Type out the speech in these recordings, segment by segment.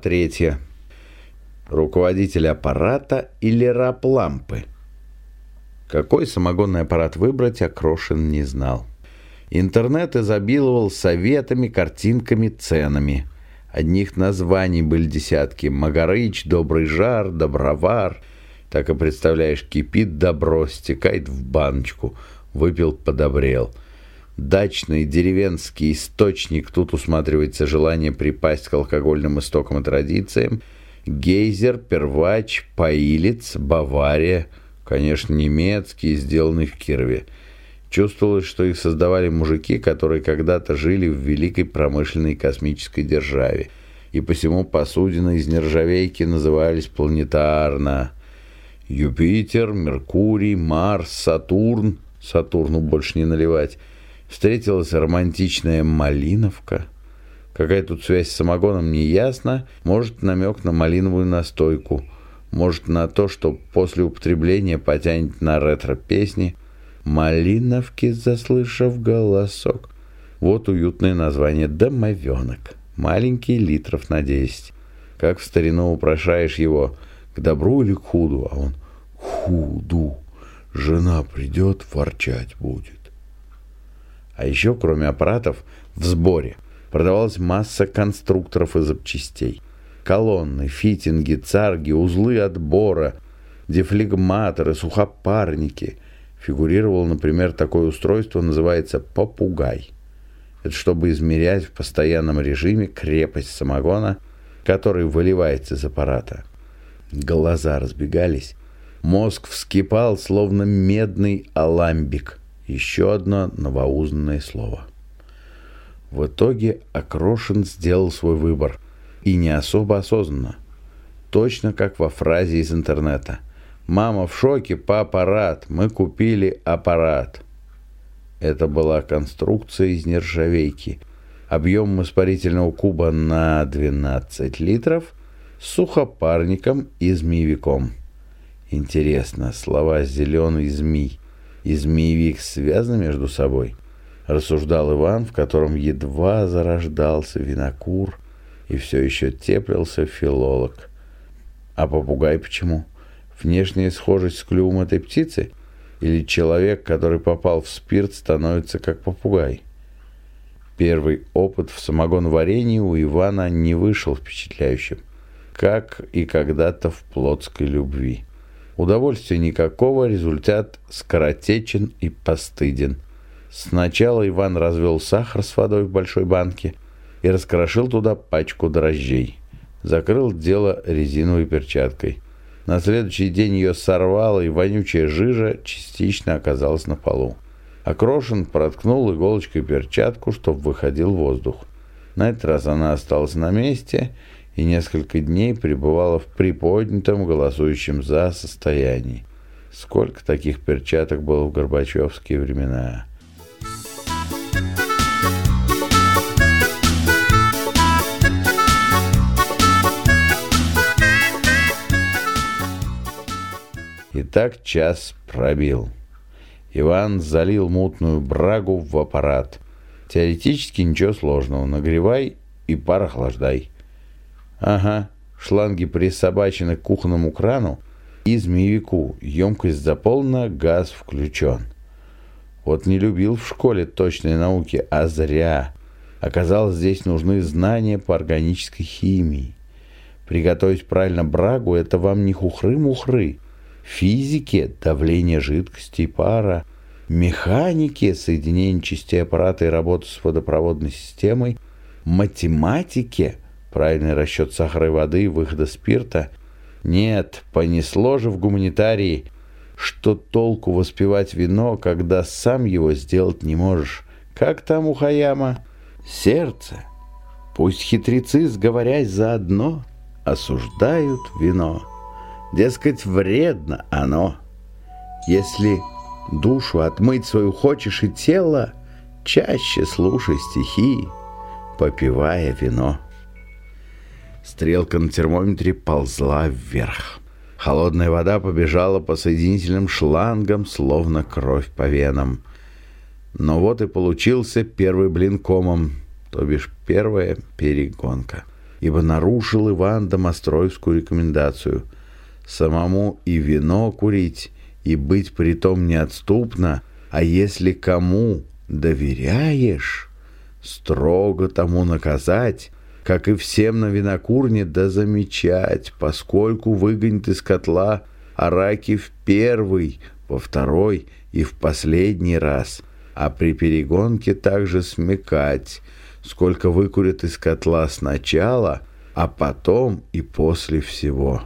третья. Руководитель аппарата или раб лампы? Какой самогонный аппарат выбрать, Акрошин не знал. Интернет изобиловал советами, картинками, ценами. Одних названий были десятки. Магарыч, Добрый жар, Добровар. Так и представляешь, кипит добро, стекает в баночку. Выпил, подобрел. Дачный деревенский источник, тут усматривается желание припасть к алкогольным истокам и традициям. Гейзер, первач, паилец, Бавария, конечно, немецкие, сделанные в Кирове. Чувствовалось, что их создавали мужики, которые когда-то жили в великой промышленной космической державе, и посему посудины из нержавейки назывались планетарно. Юпитер, Меркурий, Марс, Сатурн, Сатурну больше не наливать, встретилась романтичная Малиновка. Какая тут связь с самогоном, не ясно, может намек на малиновую настойку, может на то, что после употребления потянет на ретро-песни – Малиновки, заслышав голосок. Вот уютное название «Домовенок». Маленький, литров на десять. Как в старину упрошаешь его, к добру или к худу, а он «Худу». Жена придет, ворчать будет. А еще, кроме аппаратов, в сборе продавалась масса конструкторов и запчастей. Колонны, фитинги, царги, узлы отбора, дефлегматоры, сухопарники – фигурировало, например, такое устройство, называется попугай. Это чтобы измерять в постоянном режиме крепость самогона, который выливается из аппарата. Глаза разбегались. Мозг вскипал, словно медный аламбик. Еще одно новоузнанное слово. В итоге Акрошин сделал свой выбор. И не особо осознанно. Точно как во фразе из интернета – Мама в шоке, папа рад. Мы купили аппарат. Это была конструкция из нержавейки. Объем испарительного куба на 12 литров с сухопарником и змеевиком. Интересно, слова «зеленый змей» и «змеевик» связаны между собой? Рассуждал Иван, в котором едва зарождался винокур и все еще теплился филолог. А попугай почему? — внешняя схожесть с клювом этой птицы? Или человек, который попал в спирт, становится как попугай? Первый опыт в самогон-варенье у Ивана не вышел впечатляющим, как и когда-то в плотской любви. Удовольствия никакого, результат скоротечен и постыден. Сначала Иван развел сахар с водой в большой банке и раскрошил туда пачку дрожжей. Закрыл дело резиновой перчаткой – на следующий день ее сорвало, и вонючая жижа частично оказалась на полу. Окрошен проткнул иголочкой перчатку, чтобы выходил воздух. На этот раз она осталась на месте и несколько дней пребывала в приподнятом, голосующем «за» состоянии. Сколько таких перчаток было в горбачевские времена? И так час пробил. Иван залил мутную брагу в аппарат. Теоретически ничего сложного. Нагревай и пар охлаждай. Ага, шланги присобачены к кухонному крану и змеевику. Емкость заполнена, газ включен. Вот не любил в школе точной науки, а зря. Оказалось, здесь нужны знания по органической химии. Приготовить правильно брагу – это вам не хухры-мухры физике давление жидкости и пара, механике соединение частей аппарата и работы с водопроводной системой, математике правильный расчет сахара и воды выхода спирта. Нет, понесло же в гуманитарии, что толку воспевать вино, когда сам его сделать не можешь. Как там у Хаяма? Сердце. Пусть хитрецы, сговорясь заодно, осуждают вино. Дескать, вредно оно. Если душу отмыть свою хочешь и тело, чаще слушай стихи, попивая вино. Стрелка на термометре ползла вверх. Холодная вода побежала по соединительным шлангам, словно кровь по венам. Но вот и получился первый блин комом, то бишь первая перегонка. ибо нарушил Иван Домостроевскую рекомендацию. Самому и вино курить, и быть притом неотступно, а если кому доверяешь, строго тому наказать, как и всем на винокурне, да замечать, поскольку выгонит из котла араки в первый, во второй и в последний раз, а при перегонке также смекать, сколько выкурят из котла сначала, а потом и после всего.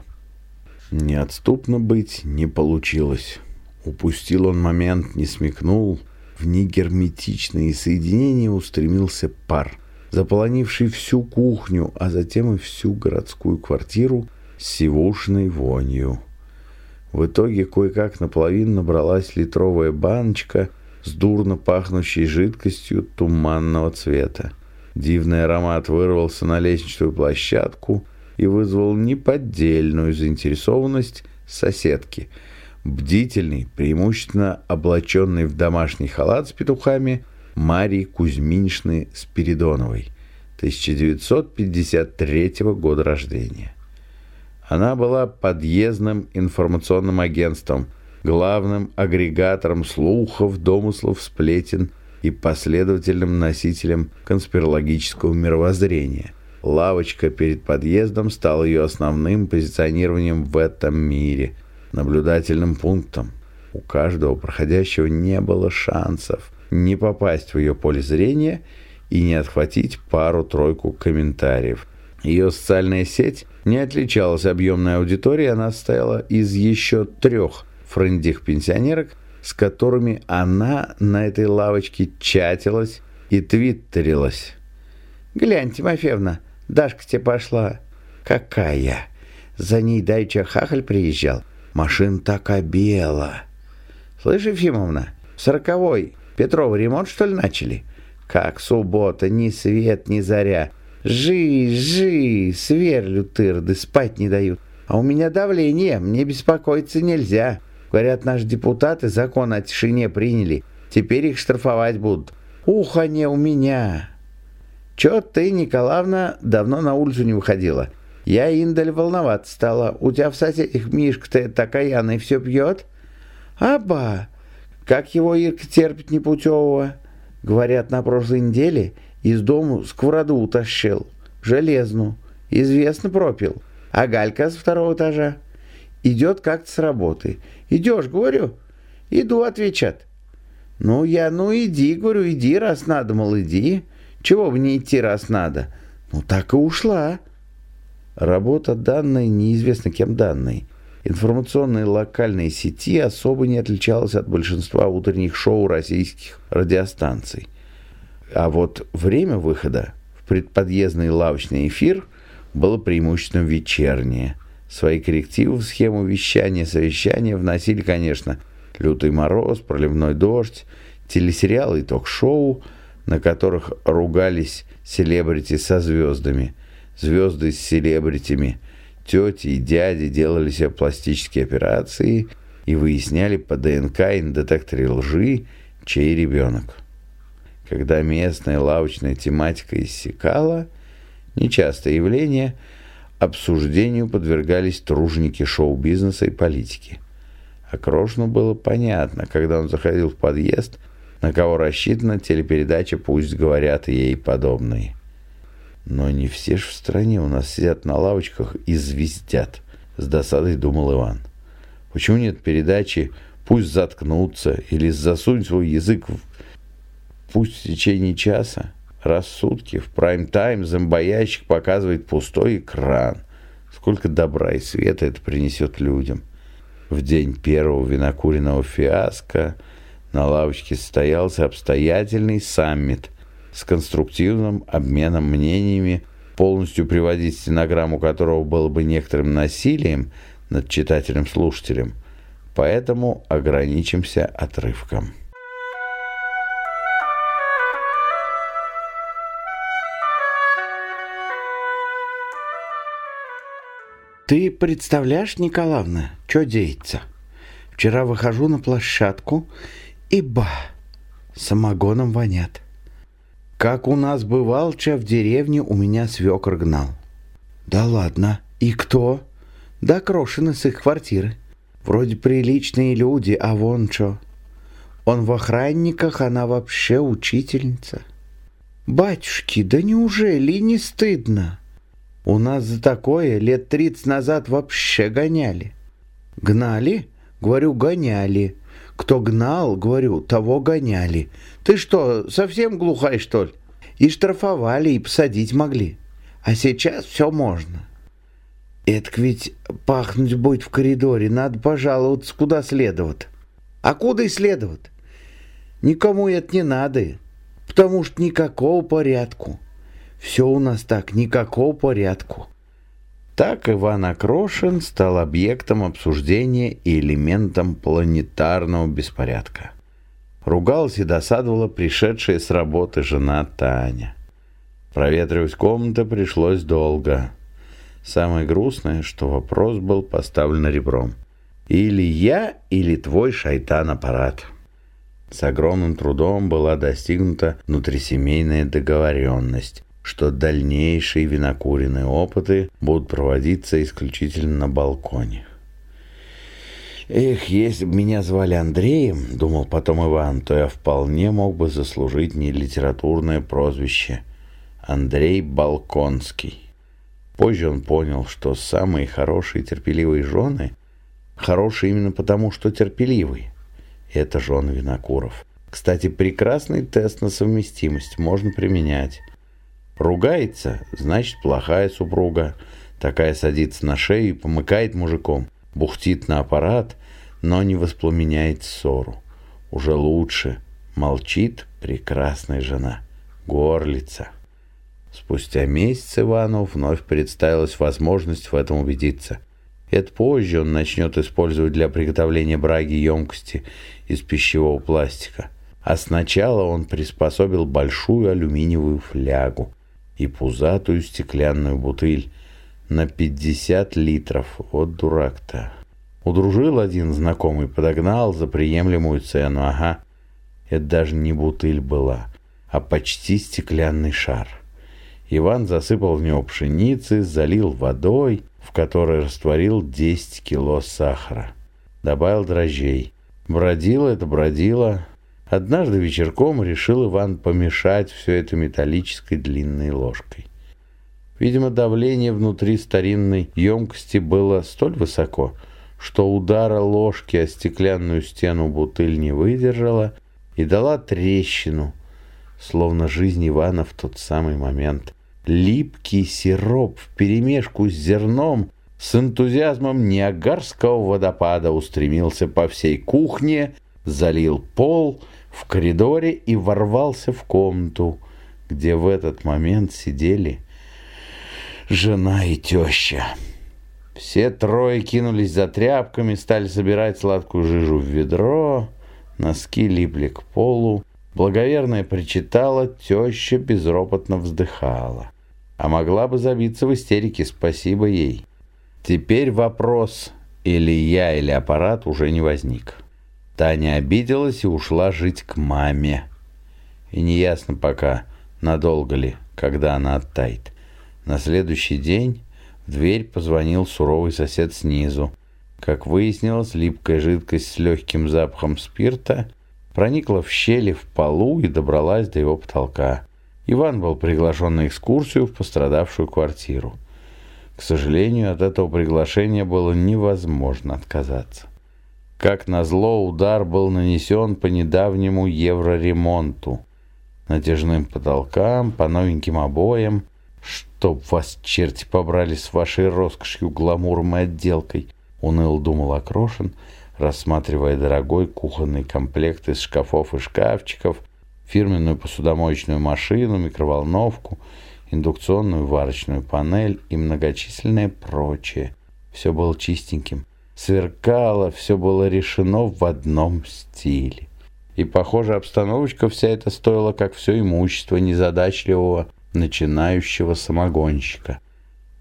Неотступно быть не получилось. Упустил он момент, не смекнул. В негерметичные соединения устремился пар, заполонивший всю кухню, а затем и всю городскую квартиру сивушной вонью. В итоге кое-как наполовину набралась литровая баночка с дурно пахнущей жидкостью туманного цвета. Дивный аромат вырвался на лестничную площадку и вызвал неподдельную заинтересованность соседки. Бдительный, преимущественно облаченный в домашний халат с петухами, Марии Кузьминишны Спиридоновой, 1953 года рождения. Она была подъездным информационным агентством, главным агрегатором слухов, домыслов, сплетен и последовательным носителем конспирологического мировоззрения. Лавочка перед подъездом стала ее основным позиционированием в этом мире, наблюдательным пунктом. У каждого проходящего не было шансов не попасть в ее поле зрения и не отхватить пару-тройку комментариев. Ее социальная сеть не отличалась объемной аудиторией, она состояла из еще трех френдих пенсионерок, с которыми она на этой лавочке чатилась и твиттерилась. «Глянь, Тимофеевна, Дашка тебе пошла». «Какая? За ней дайча хахаль приезжал. Машина так обела». «Слышь, Ефимовна, сороковой Петрова ремонт, что ли, начали?» «Как суббота, ни свет, ни заря». Жи, жи, сверлю тырды, спать не дают. А у меня давление, мне беспокоиться нельзя. Говорят, наши депутаты закон о тишине приняли. Теперь их штрафовать будут. Ухо не у меня. Чё ты, Николаевна, давно на улицу не выходила? Я индаль волноваться стала. У тебя в соседях Мишка-то такая, и все пьет? Аба, как его Ирка терпит непутевого? Говорят, на прошлой неделе из дому сковороду утащил, железную, известно пропил. А Галька с второго этажа идет как-то с работы. Идешь, говорю? Иду, отвечат. Ну, я, ну иди, говорю, иди, раз надо, мол, иди. Чего бы не идти, раз надо? Ну, так и ушла. Работа данной, неизвестно кем данной, информационной локальной сети особо не отличалась от большинства утренних шоу российских радиостанций. А вот время выхода в предподъездный лавочный эфир было преимущественно вечернее. Свои коррективы в схему вещания совещания вносили, конечно, «Лютый мороз», «Проливной дождь», телесериалы и ток-шоу, на которых ругались селебрити со звездами, звезды с селебритями, тети и дяди делали себе пластические операции и выясняли по ДНК и на детекторе лжи, чей ребенок когда местная лавочная тематика иссякала, нечастое явление, обсуждению подвергались труженики шоу-бизнеса и политики. А Крошну было понятно, когда он заходил в подъезд, на кого рассчитана телепередача «Пусть говорят ей подобные». Но не все ж в стране у нас сидят на лавочках и звездят, с досадой думал Иван. Почему нет передачи «Пусть заткнутся» или «Засунь свой язык в Пусть в течение часа, раз в сутки, в прайм-тайм зомбоящик показывает пустой экран. Сколько добра и света это принесет людям. В день первого винокуренного фиаско на лавочке состоялся обстоятельный саммит с конструктивным обменом мнениями, полностью приводить стенограмму которого было бы некоторым насилием над читателем-слушателем. Поэтому ограничимся отрывком. Ты представляешь, Николаевна, что деется? Вчера выхожу на площадку, и ба, самогоном вонят. Как у нас бывал, че в деревне у меня свекр гнал. Да ладно. И кто? Да Крошина с их квартиры. Вроде приличные люди, а вон что. Он в охранниках, она вообще учительница. Батюшки, да неужели не стыдно? У нас за такое лет тридцать назад вообще гоняли. Гнали? Говорю, гоняли. Кто гнал, говорю, того гоняли. Ты что, совсем глухай, что ли? И штрафовали, и посадить могли. А сейчас все можно. Это ведь пахнуть будет в коридоре. Надо пожаловаться, куда следовать. А куда и следовать? Никому это не надо, потому что никакого порядку. Все у нас так, никакого порядку. Так Иван Акрошин стал объектом обсуждения и элементом планетарного беспорядка. Ругалась и досадовала пришедшая с работы жена Таня. Проветривать комнаты пришлось долго. Самое грустное, что вопрос был поставлен ребром. Или я, или твой шайтан-аппарат. С огромным трудом была достигнута внутрисемейная договоренность, что дальнейшие винокуренные опыты будут проводиться исключительно на балконе. Эх, если бы меня звали Андреем, думал потом Иван, то я вполне мог бы заслужить не литературное прозвище Андрей Балконский. Позже он понял, что самые хорошие терпеливые жены хорошие именно потому, что терпеливые. Это жены Винокуров. Кстати, прекрасный тест на совместимость можно применять. Ругается, значит, плохая супруга. Такая садится на шею и помыкает мужиком. Бухтит на аппарат, но не воспламеняет ссору. Уже лучше. Молчит прекрасная жена. Горлица. Спустя месяц Ивану вновь представилась возможность в этом убедиться. Это позже он начнет использовать для приготовления браги емкости из пищевого пластика. А сначала он приспособил большую алюминиевую флягу и пузатую стеклянную бутыль на 50 литров. Вот дурак-то. Удружил один знакомый, подогнал за приемлемую цену. Ага, это даже не бутыль была, а почти стеклянный шар. Иван засыпал в него пшеницы, залил водой, в которой растворил 10 кило сахара. Добавил дрожжей. Бродило это бродило. Однажды вечерком решил Иван помешать все это металлической длинной ложкой. Видимо, давление внутри старинной емкости было столь высоко, что удара ложки о стеклянную стену бутыль не выдержала и дала трещину, словно жизнь Ивана в тот самый момент. Липкий сироп вперемешку с зерном с энтузиазмом Ниагарского водопада устремился по всей кухне, залил пол в коридоре и ворвался в комнату, где в этот момент сидели жена и теща. Все трое кинулись за тряпками, стали собирать сладкую жижу в ведро, носки липли к полу. Благоверная причитала, теща безропотно вздыхала. А могла бы забиться в истерике, спасибо ей. Теперь вопрос, или я, или аппарат, уже не возник. Таня обиделась и ушла жить к маме. И неясно пока, надолго ли, когда она оттает. На следующий день в дверь позвонил суровый сосед снизу. Как выяснилось, липкая жидкость с легким запахом спирта проникла в щели в полу и добралась до его потолка. Иван был приглашен на экскурсию в пострадавшую квартиру. К сожалению, от этого приглашения было невозможно отказаться. Как назло, удар был нанесен по недавнему евроремонту. Натяжным потолкам, по новеньким обоям, «Чтоб вас черти побрали с вашей роскошью, гламуром и отделкой!» — уныл думал Окрошин, рассматривая дорогой кухонный комплект из шкафов и шкафчиков, фирменную посудомоечную машину, микроволновку, индукционную варочную панель и многочисленное прочее. Все было чистеньким, сверкало, все было решено в одном стиле. И, похоже, обстановочка вся эта стоила, как все имущество незадачливого начинающего самогонщика.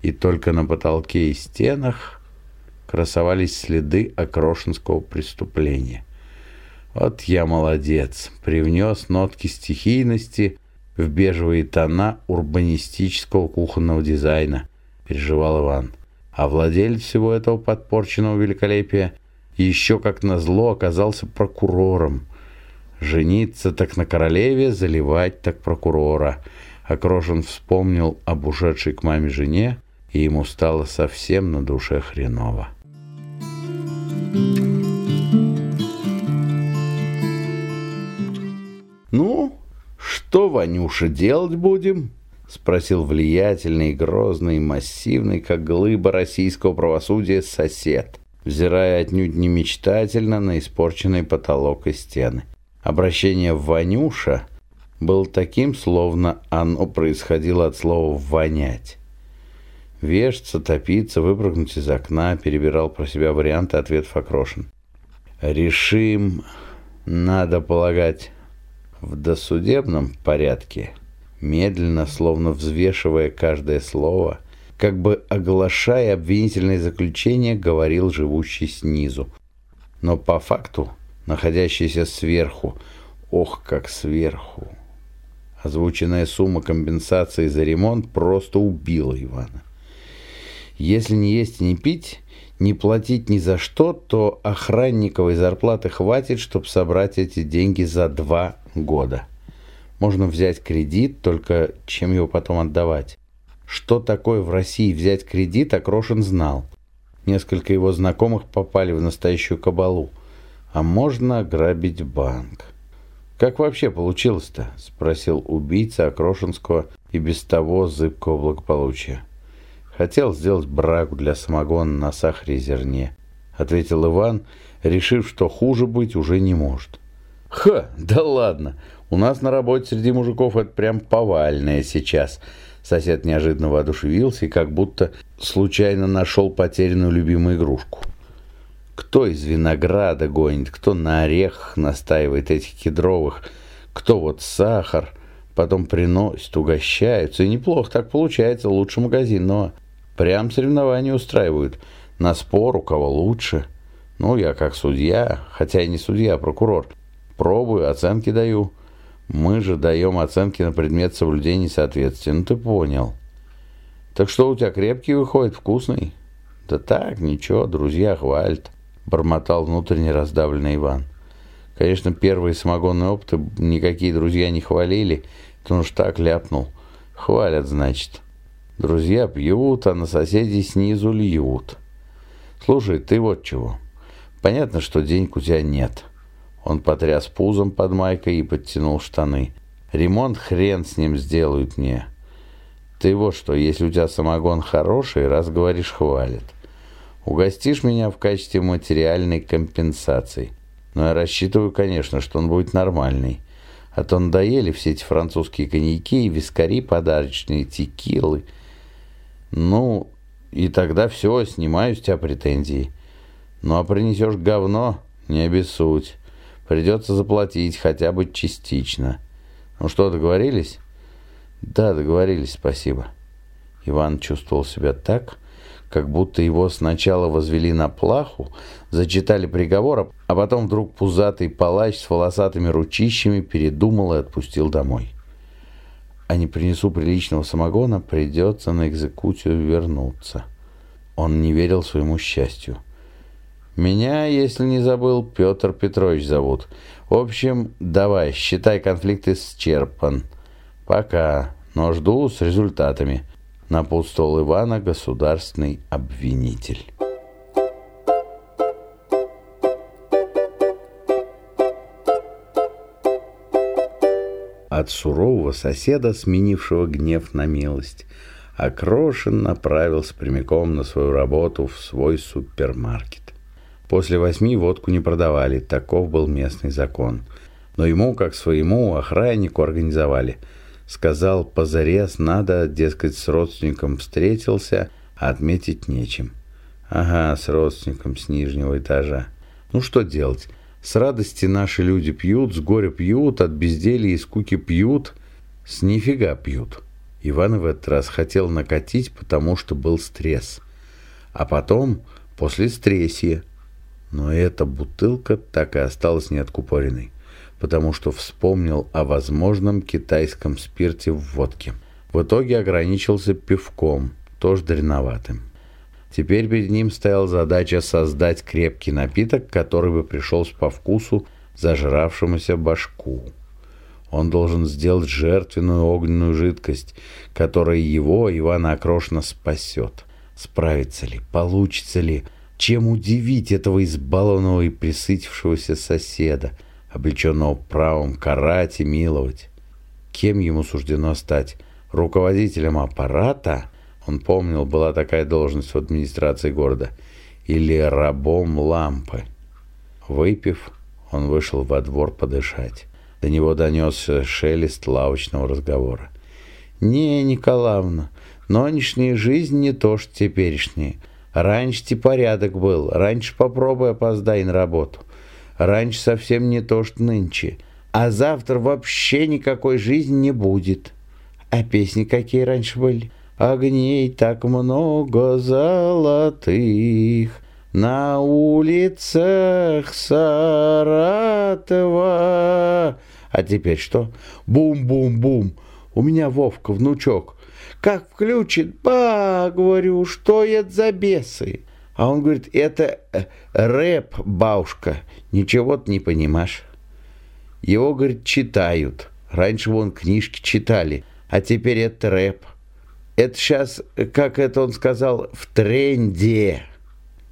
И только на потолке и стенах красовались следы окрошенского преступления. Вот я молодец, привнес нотки стихийности в бежевые тона урбанистического кухонного дизайна. переживал Иван. А владелец всего этого подпорченного великолепия еще как назло оказался прокурором. Жениться так на королеве, заливать так прокурора. Окрошин вспомнил об ушедшей к маме жене, и ему стало совсем на душе хреново. «Ну, что, Ванюша, делать будем?» — спросил влиятельный, грозный, массивный, как глыба российского правосудия, сосед, взирая отнюдь не мечтательно на испорченный потолок и стены. Обращение «Ванюша» было таким, словно оно происходило от слова «вонять». Вешаться, топиться, выпрыгнуть из окна, перебирал про себя варианты ответов Окрошин. «Решим, надо полагать, в досудебном порядке» медленно, словно взвешивая каждое слово, как бы оглашая обвинительное заключение, говорил живущий снизу. Но по факту, находящийся сверху, ох, как сверху, озвученная сумма компенсации за ремонт просто убила Ивана. Если не есть и не пить, не платить ни за что, то охранниковой зарплаты хватит, чтобы собрать эти деньги за два года. Можно взять кредит, только чем его потом отдавать? Что такое в России взять кредит, Акрошин знал. Несколько его знакомых попали в настоящую кабалу. А можно грабить банк. «Как вообще получилось-то?» – спросил убийца Акрошинского и без того зыбкого благополучия. «Хотел сделать брагу для самогона на сахаре и зерне», – ответил Иван, решив, что хуже быть уже не может. «Ха, да ладно! У нас на работе среди мужиков это прям повальное сейчас. Сосед неожиданно воодушевился и как будто случайно нашел потерянную любимую игрушку. Кто из винограда гонит, кто на орехах настаивает этих кедровых, кто вот сахар, потом приносит, угощаются. И неплохо так получается, лучше магазинного. Прям соревнования устраивают. На спор, у кого лучше. Ну, я как судья, хотя и не судья, а прокурор. Пробую, оценки даю. Мы же даем оценки на предмет соблюдения соответствия. Ну, ты понял. Так что у тебя крепкий выходит, вкусный? Да так, ничего, друзья хвалят. Бормотал внутренне раздавленный Иван. Конечно, первые самогонные опыты никакие друзья не хвалили. Он уж так ляпнул. Хвалят, значит. Друзья пьют, а на соседей снизу льют. Слушай, ты вот чего. Понятно, что денег у тебя нет. — он потряс пузом под майкой и подтянул штаны. «Ремонт хрен с ним сделают мне. Ты вот что, если у тебя самогон хороший, раз говоришь, хвалит. Угостишь меня в качестве материальной компенсации. Но я рассчитываю, конечно, что он будет нормальный. А то надоели все эти французские коньяки и вискари подарочные, текилы. Ну, и тогда все, снимаю с тебя претензии. Ну, а принесешь говно, не обессудь. Придется заплатить хотя бы частично. Ну что, договорились? Да, договорились, спасибо. Иван чувствовал себя так, как будто его сначала возвели на плаху, зачитали приговор, а потом вдруг пузатый палач с волосатыми ручищами передумал и отпустил домой. А не принесу приличного самогона, придется на экзекуцию вернуться. Он не верил своему счастью. Меня, если не забыл, Петр Петрович зовут. В общем, давай, считай конфликт исчерпан. Пока, но жду с результатами. Напутствовал Ивана государственный обвинитель. От сурового соседа, сменившего гнев на милость, Окрошин направился прямиком на свою работу в свой супермаркет. После восьми водку не продавали, таков был местный закон. Но ему, как своему охраннику, организовали. Сказал, позарез надо, дескать, с родственником встретился, а отметить нечем. Ага, с родственником с нижнего этажа. Ну что делать? С радости наши люди пьют, с горя пьют, от безделья и скуки пьют, с нифига пьют. Иван в этот раз хотел накатить, потому что был стресс. А потом, после стрессия, но эта бутылка так и осталась неоткупоренной, потому что вспомнил о возможном китайском спирте в водке. В итоге ограничился пивком, тоже дряноватым. Теперь перед ним стояла задача создать крепкий напиток, который бы пришелся по вкусу зажравшемуся башку. Он должен сделать жертвенную огненную жидкость, которая его, Ивана Окрошина, спасет. Справится ли, получится ли, чем удивить этого избалованного и присытившегося соседа, облеченного правом карать и миловать? Кем ему суждено стать? Руководителем аппарата? Он помнил, была такая должность в администрации города. Или рабом лампы? Выпив, он вышел во двор подышать. До него донесся шелест лавочного разговора. «Не, Николаевна, нынешняя жизнь не то, что теперешняя. Раньше-те порядок был, раньше попробуй опоздай на работу. Раньше совсем не то, что нынче. А завтра вообще никакой жизни не будет. А песни какие раньше были? Огней так много золотых, на улицах Саратова. А теперь что? Бум-бум-бум. У меня Вовка, внучок. Как включит, ба, говорю, что это за бесы? А он говорит, это э, рэп, бабушка. Ничего ты не понимаешь. Его, говорит, читают. Раньше вон книжки читали, а теперь это рэп. Это сейчас, как это он сказал, в тренде.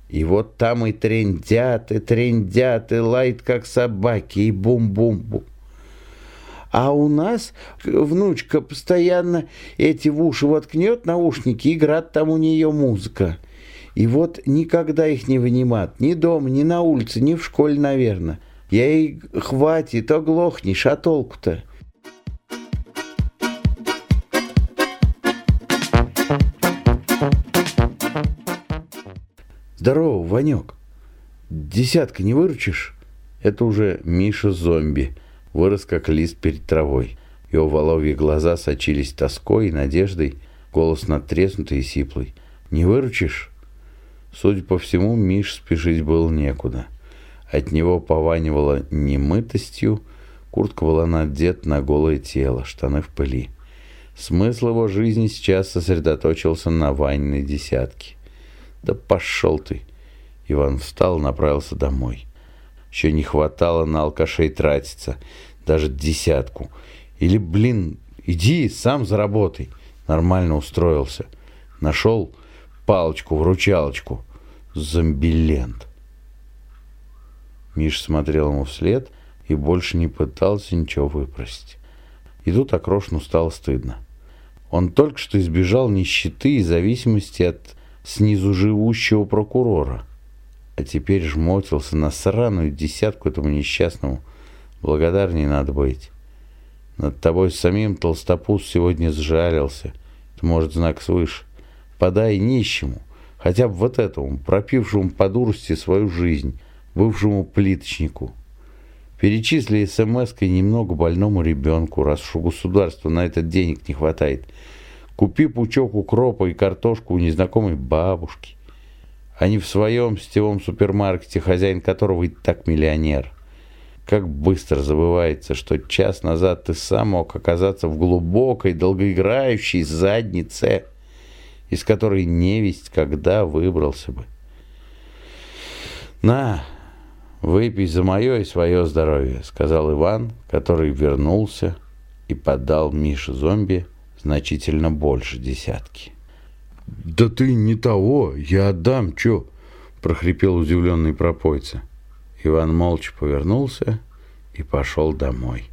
И вот там и трендят, и трендят, и лает, как собаки, и бум-бум-бум. А у нас внучка постоянно эти в уши воткнет наушники, играет там у нее музыка. И вот никогда их не вынимат, ни дома, ни на улице, ни в школе, наверное. Я ей хватит, оглохнешь, а толку-то? «Здорово, Ванек. Десятка не выручишь?» Это уже Миша-зомби. Вырос как лист перед травой. Его воловьи глаза сочились тоской и надеждой, голос надтреснутый и сиплый. «Не выручишь?» Судя по всему, Миш спешить было некуда. От него пованивало немытостью, куртка была надета на голое тело, штаны в пыли. Смысл его жизни сейчас сосредоточился на Ваниной десятке. Да пошел ты. Иван встал и направился домой. Еще не хватало на алкашей тратиться. Даже десятку. Или, блин, иди сам заработай. Нормально устроился. Нашел палочку-вручалочку. Зомбилент. Миш смотрел ему вслед и больше не пытался ничего выпросить. И тут Окрошину стало стыдно. Он только что избежал нищеты и зависимости от снизу живущего прокурора. А теперь жмотился на сраную десятку этому несчастному. Благодарнее надо быть. Над тобой самим толстопуз сегодня сжалился. Это может знак свыше. Подай нищему, хотя бы вот этому, пропившему по дурости свою жизнь, бывшему плиточнику. Перечисли смс-кой немного больному ребенку, раз уж у государства на этот денег не хватает – Купи пучок укропа и картошку у незнакомой бабушки. А не в своем сетевом супермаркете, хозяин которого и так миллионер. Как быстро забывается, что час назад ты сам мог оказаться в глубокой, долгоиграющей заднице, из которой невесть когда выбрался бы. «На, выпей за мое и свое здоровье», — сказал Иван, который вернулся и подал Мише зомби значительно больше десятки. «Да ты не того, я отдам, чё?» – прохрипел удивленный пропойца. Иван молча повернулся и пошел домой.